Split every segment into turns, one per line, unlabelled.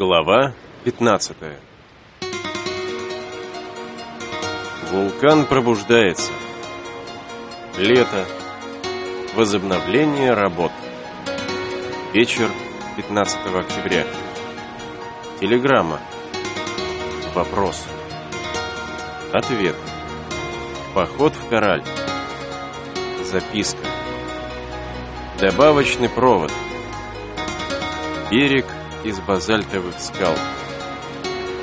Глава 15 Вулкан пробуждается. Лето. Возобновление работ. Вечер 15 октября. Телеграмма. Вопрос. Ответ. Поход в Кораль. Записка. Добавочный провод. Берег из базальтовых скал.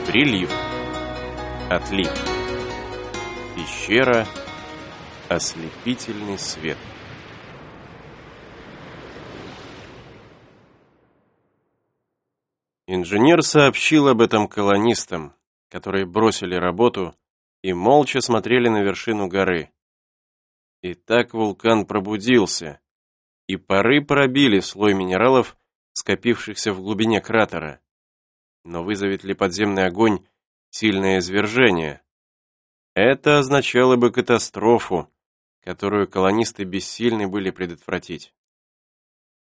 Прилив. Отлив. Пещера. Ослепительный свет. Инженер сообщил об этом колонистам, которые бросили работу и молча смотрели на вершину горы. И так вулкан пробудился, и пары пробили слой минералов, скопившихся в глубине кратера. Но вызовет ли подземный огонь сильное извержение? Это означало бы катастрофу, которую колонисты бессильны были предотвратить.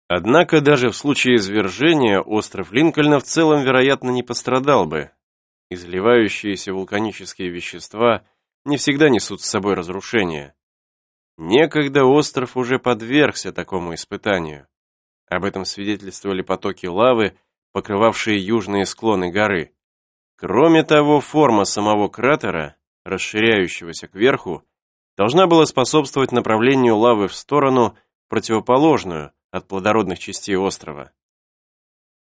Однако даже в случае извержения остров Линкольна в целом, вероятно, не пострадал бы. Изливающиеся вулканические вещества не всегда несут с собой разрушения. Некогда остров уже подвергся такому испытанию. Об этом свидетельствовали потоки лавы, покрывавшие южные склоны горы. Кроме того, форма самого кратера, расширяющегося кверху, должна была способствовать направлению лавы в сторону, противоположную от плодородных частей острова.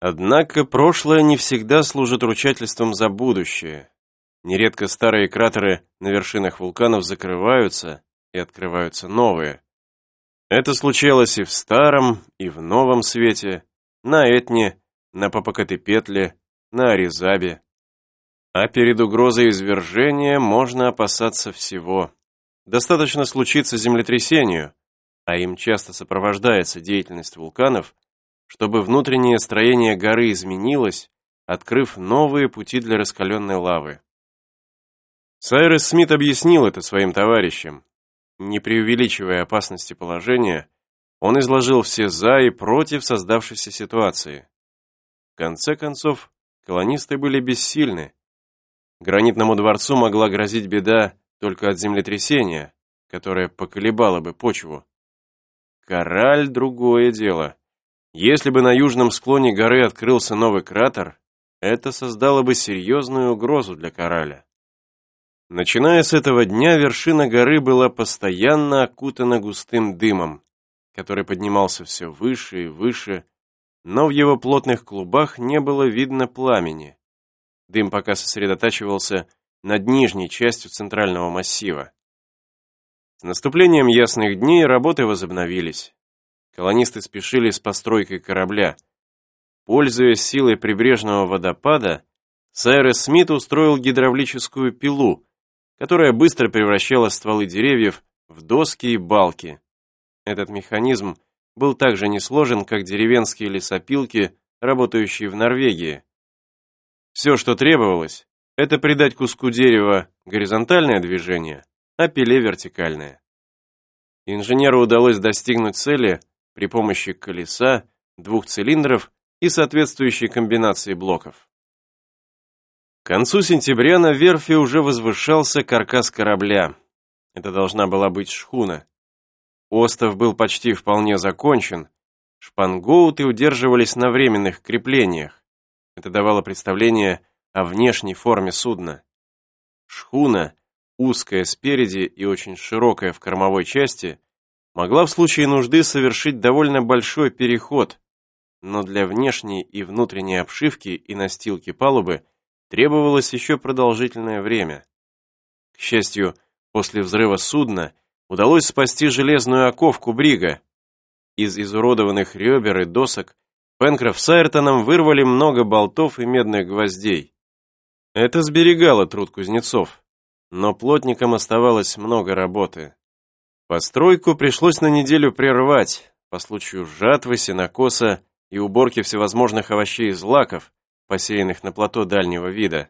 Однако прошлое не всегда служит ручательством за будущее. Нередко старые кратеры на вершинах вулканов закрываются и открываются новые. Это случалось и в старом, и в новом свете, на Этне, на Попокатепетле, на Аризабе. А перед угрозой извержения можно опасаться всего. Достаточно случиться землетрясению, а им часто сопровождается деятельность вулканов, чтобы внутреннее строение горы изменилось, открыв новые пути для раскаленной лавы. Сайрес Смит объяснил это своим товарищам, не преувеличивая опасности положения, он изложил все «за» и «против» создавшейся ситуации. В конце концов, колонисты были бессильны. Гранитному дворцу могла грозить беда только от землетрясения, которое поколебало бы почву. Кораль — другое дело. Если бы на южном склоне горы открылся новый кратер, это создало бы серьезную угрозу для Кораля. Начиная с этого дня, вершина горы была постоянно окутана густым дымом, который поднимался все выше и выше, но в его плотных клубах не было видно пламени. Дым пока сосредотачивался над нижней частью центрального массива. С наступлением ясных дней работы возобновились. Колонисты спешили с постройкой корабля. Пользуясь силой прибрежного водопада, Сайрес Смит устроил гидравлическую пилу, которая быстро превращала стволы деревьев в доски и балки. Этот механизм был также несложен, как деревенские лесопилки, работающие в Норвегии. Все, что требовалось, это придать куску дерева горизонтальное движение, а пиле вертикальное. Инженеру удалось достигнуть цели при помощи колеса, двух цилиндров и соответствующей комбинации блоков. К концу сентября на верфи уже возвышался каркас корабля. Это должна была быть шхуна. Остов был почти вполне закончен. Шпангоуты удерживались на временных креплениях. Это давало представление о внешней форме судна. Шхуна, узкая спереди и очень широкая в кормовой части, могла в случае нужды совершить довольно большой переход, но для внешней и внутренней обшивки и настилки палубы требовалось еще продолжительное время. К счастью, после взрыва судна удалось спасти железную оковку брига. Из изуродованных ребер и досок Пенкроф с Айртоном вырвали много болтов и медных гвоздей. Это сберегало труд кузнецов, но плотникам оставалось много работы. Постройку пришлось на неделю прервать по случаю жатвы, сенокоса и уборки всевозможных овощей и злаков, посеянных на плато дальнего вида.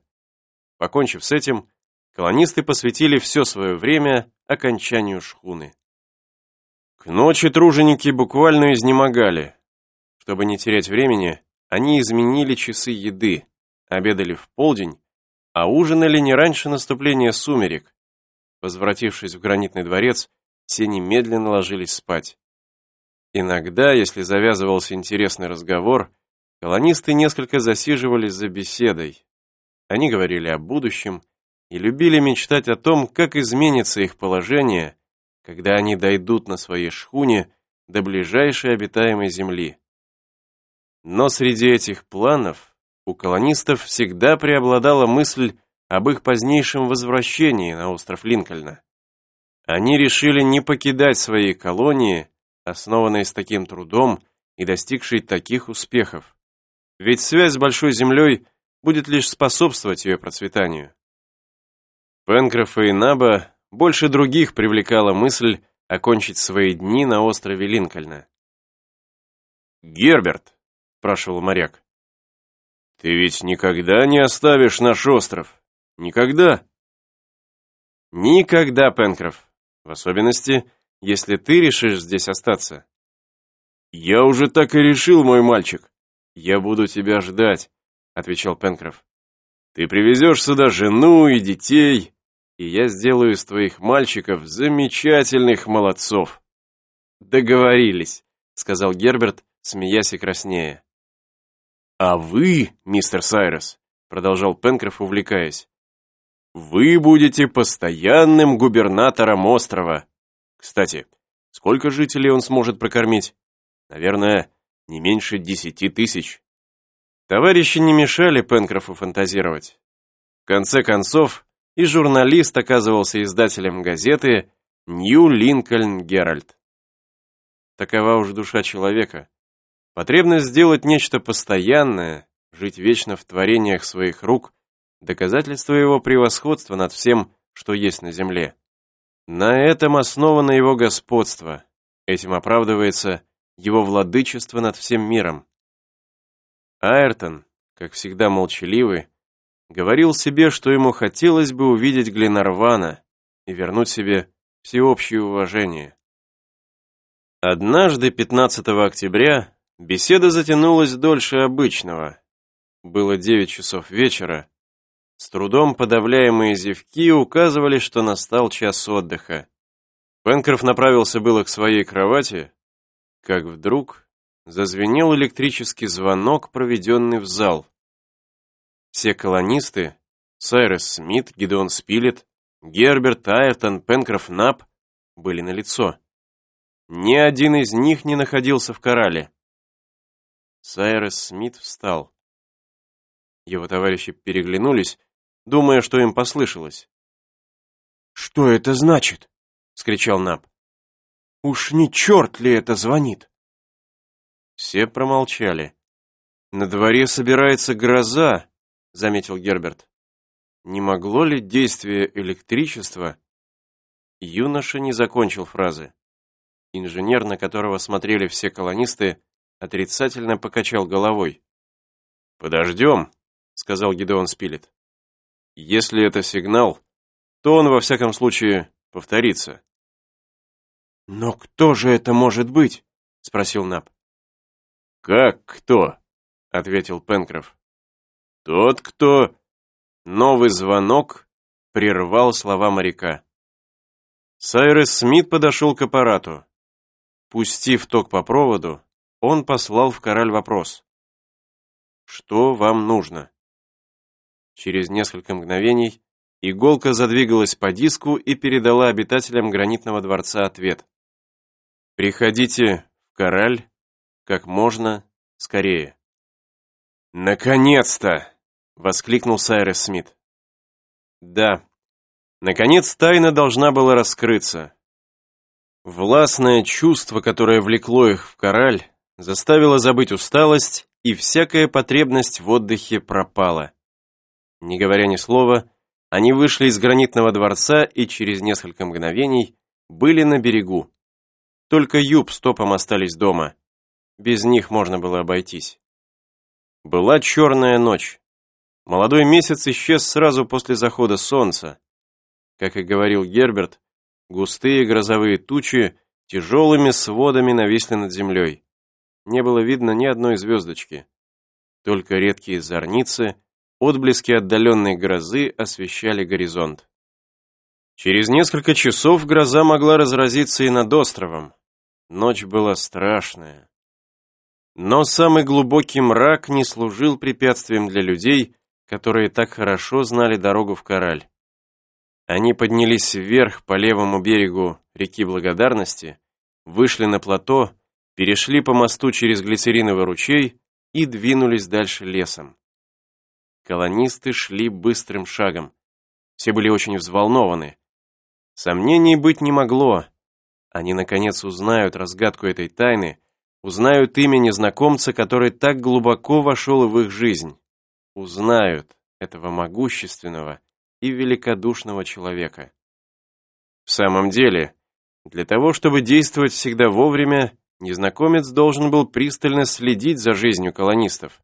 Покончив с этим, колонисты посвятили все свое время окончанию шхуны. К ночи труженики буквально изнемогали. Чтобы не терять времени, они изменили часы еды, обедали в полдень, а ужинали не раньше наступления сумерек. Возвратившись в гранитный дворец, все немедленно ложились спать. Иногда, если завязывался интересный разговор, колонисты несколько засиживались за беседой. Они говорили о будущем и любили мечтать о том, как изменится их положение, когда они дойдут на своей шхуне до ближайшей обитаемой земли. Но среди этих планов у колонистов всегда преобладала мысль об их позднейшем возвращении на остров Линкольна. Они решили не покидать свои колонии, основанные с таким трудом и достигшие таких успехов. Ведь связь с Большой Землей будет лишь способствовать ее процветанию. Пенкрофа и Наба больше других привлекала мысль окончить свои дни на острове Линкольна. «Герберт», — спрашивал моряк, — «ты ведь никогда не оставишь наш остров?» Никогда. Никогда, Пенкроф. В особенности, если ты решишь здесь остаться. Я уже так и решил, мой мальчик. Я буду тебя ждать, отвечал Пенкроф. Ты привезешь сюда жену и детей, и я сделаю из твоих мальчиков замечательных молодцов. Договорились, сказал Герберт, смеясь и краснея. А вы, мистер Сайрес, продолжал Пенкроф, увлекаясь, вы будете постоянным губернатором острова. Кстати, сколько жителей он сможет прокормить? Наверное, не меньше десяти тысяч. Товарищи не мешали Пенкрофу фантазировать. В конце концов, и журналист оказывался издателем газеты «Нью Линкольн Геральт». Такова уж душа человека. Потребность сделать нечто постоянное, жить вечно в творениях своих рук – доказательство его превосходства над всем, что есть на земле. На этом основано его господство, этим оправдывается его владычество над всем миром. Айртон, как всегда молчаливый, говорил себе, что ему хотелось бы увидеть Гленарвана и вернуть себе всеобщее уважение. Однажды, 15 октября, беседа затянулась дольше обычного. Было 9 часов вечера, с трудом подавляемые зевки указывали, что настал час отдыха. Пенкроф направился было к своей кровати, как вдруг зазвенел электрический звонок, проведенный в зал. Все колонисты, Сайрес Смит, Гидеон Спилет, Герберт, Айртон, Пенкроф Нап, были на лицо. Ни один из них не находился в корале. Сайрес Смит встал. Его товарищи переглянулись, думая, что им послышалось. «Что это значит?» — скричал Наб. «Уж не черт ли это звонит?» Все промолчали. «На дворе собирается гроза», — заметил Герберт. «Не могло ли действие электричества?» Юноша не закончил фразы. Инженер, на которого смотрели все колонисты, отрицательно покачал головой. «Подождем», — сказал Гидеон Спилет. Если это сигнал, то он во всяком случае повторится. «Но кто же это может быть?» — спросил Наб. «Как кто?» — ответил Пенкроф. «Тот, кто...» Новый звонок прервал слова моряка. Сайрес Смит подошел к аппарату. Пустив ток по проводу, он послал в кораль вопрос. «Что вам нужно?» Через несколько мгновений иголка задвигалась по диску и передала обитателям гранитного дворца ответ. «Приходите в Кораль как можно скорее». «Наконец-то!» — воскликнул Сайрес Смит. «Да, наконец тайна должна была раскрыться. Властное чувство, которое влекло их в Кораль, заставило забыть усталость, и всякая потребность в отдыхе пропала. Не говоря ни слова, они вышли из гранитного дворца и через несколько мгновений были на берегу. Только Юб с Топом остались дома. Без них можно было обойтись. Была черная ночь. Молодой месяц исчез сразу после захода солнца. Как и говорил Герберт, густые грозовые тучи тяжелыми сводами нависли над землей. Не было видно ни одной звездочки. Только редкие зорницы отблески отдаленной грозы освещали горизонт. Через несколько часов гроза могла разразиться и над островом. Ночь была страшная. Но самый глубокий мрак не служил препятствием для людей, которые так хорошо знали дорогу в Кораль. Они поднялись вверх по левому берегу реки Благодарности, вышли на плато, перешли по мосту через глицериновый ручей и двинулись дальше лесом. Колонисты шли быстрым шагом. Все были очень взволнованы. Сомнений быть не могло. Они, наконец, узнают разгадку этой тайны, узнают имя незнакомца, который так глубоко вошел в их жизнь. Узнают этого могущественного и великодушного человека. В самом деле, для того, чтобы действовать всегда вовремя, незнакомец должен был пристально следить за жизнью колонистов,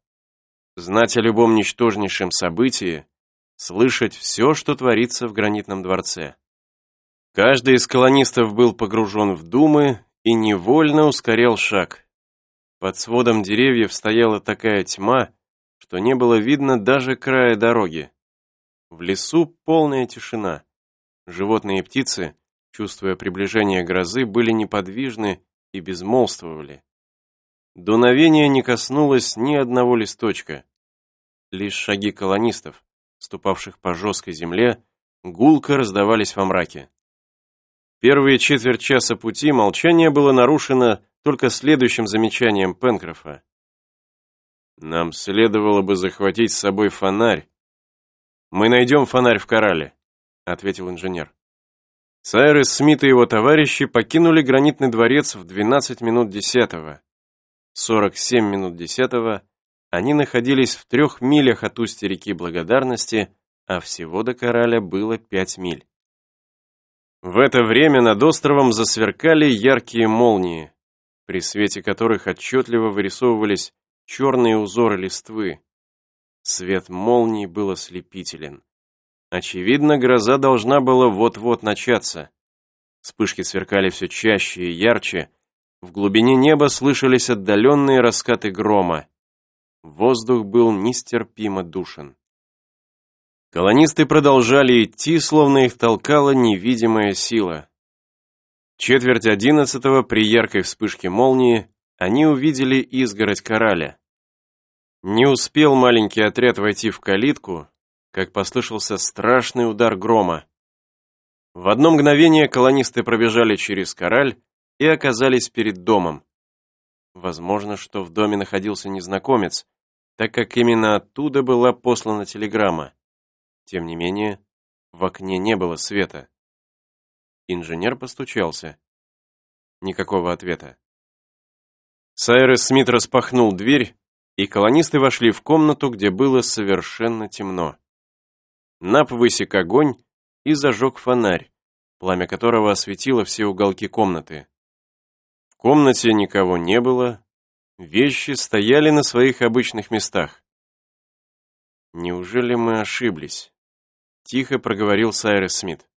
знать о любом ничтожнейшем событии, слышать все, что творится в гранитном дворце. Каждый из колонистов был погружен в думы и невольно ускорял шаг. Под сводом деревьев стояла такая тьма, что не было видно даже края дороги. В лесу полная тишина. Животные и птицы чувствуя приближение грозы, были неподвижны и безмолвствовали. Дуновение не коснулось ни одного листочка. Лишь шаги колонистов, ступавших по жесткой земле, гулко раздавались во мраке. Первые четверть часа пути молчание было нарушено только следующим замечанием Пенкрофа. «Нам следовало бы захватить с собой фонарь». «Мы найдем фонарь в корале», — ответил инженер. Сайрес Смит и его товарищи покинули гранитный дворец в 12 минут десятого. 47 минут десятого они находились в трех милях от устья реки Благодарности, а всего до Кораля было пять миль. В это время над островом засверкали яркие молнии, при свете которых отчетливо вырисовывались черные узоры листвы. Свет молний был ослепителен. Очевидно, гроза должна была вот-вот начаться. Вспышки сверкали все чаще и ярче. В глубине неба слышались отдаленные раскаты грома. Воздух был нестерпимо душен. Колонисты продолжали идти, словно их толкала невидимая сила. Четверть одиннадцатого при яркой вспышке молнии они увидели изгородь кораля. Не успел маленький отряд войти в калитку, как послышался страшный удар грома. В одно мгновение колонисты пробежали через кораль и оказались перед домом. Возможно, что в доме находился незнакомец, так как именно оттуда была послана телеграмма. Тем не менее, в окне не было света. Инженер постучался. Никакого ответа. Сайрес Смит распахнул дверь, и колонисты вошли в комнату, где было совершенно темно. Нап высек огонь и зажег фонарь, пламя которого осветило все уголки комнаты. В комнате никого не было, вещи стояли на своих обычных местах. «Неужели мы ошиблись?» — тихо проговорил Сайрес Смит.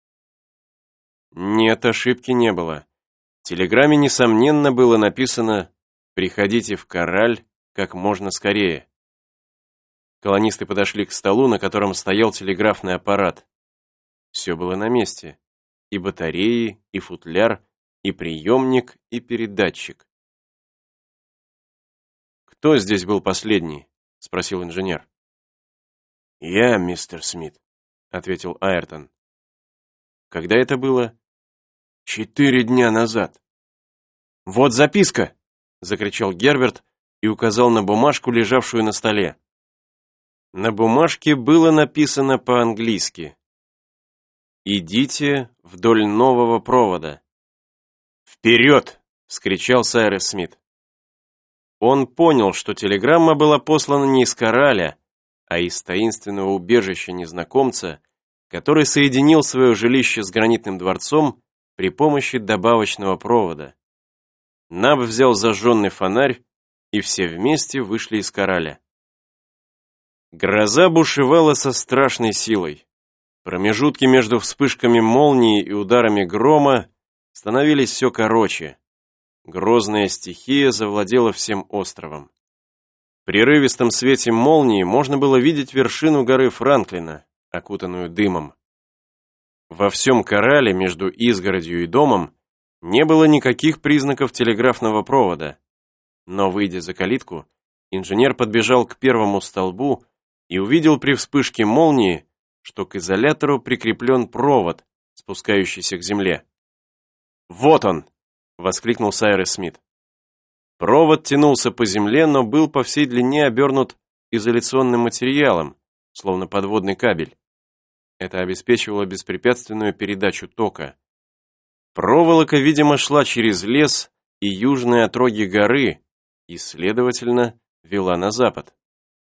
Нет, ошибки не было. В телеграмме, несомненно, было написано «Приходите в Кораль как можно скорее». Колонисты подошли к столу, на котором стоял телеграфный аппарат. Все было на месте. И батареи, и футляр, и приемник, и передатчик. «Кто здесь был последний?» — спросил инженер. «Я, мистер Смит», — ответил Айртон. «Когда это было?» «Четыре дня назад». «Вот записка!» — закричал Герберт и указал на бумажку, лежавшую на столе. На бумажке было написано по-английски. «Идите вдоль нового провода». «Вперед!» — вскричал Сайрес Смит. Он понял, что телеграмма была послана не из Кораля, а из таинственного убежища незнакомца, который соединил свое жилище с гранитным дворцом при помощи добавочного провода. Наб взял зажженный фонарь, и все вместе вышли из Кораля. Гроза бушевала со страшной силой. Промежутки между вспышками молнии и ударами грома становились все короче. Грозная стихия завладела всем островом. Прерывистом свете молнии можно было видеть вершину горы Франклина, окутанную дымом. Во всем корале между изгородью и домом не было никаких признаков телеграфного провода. Но, выйдя за калитку, инженер подбежал к первому столбу и увидел при вспышке молнии, что к изолятору прикреплен провод, спускающийся к земле. «Вот он!» — воскликнул Сайрес Смит. Провод тянулся по земле, но был по всей длине обернут изоляционным материалом, словно подводный кабель. Это обеспечивало беспрепятственную передачу тока. Проволока, видимо, шла через лес и южные отроги горы и, следовательно, вела на запад.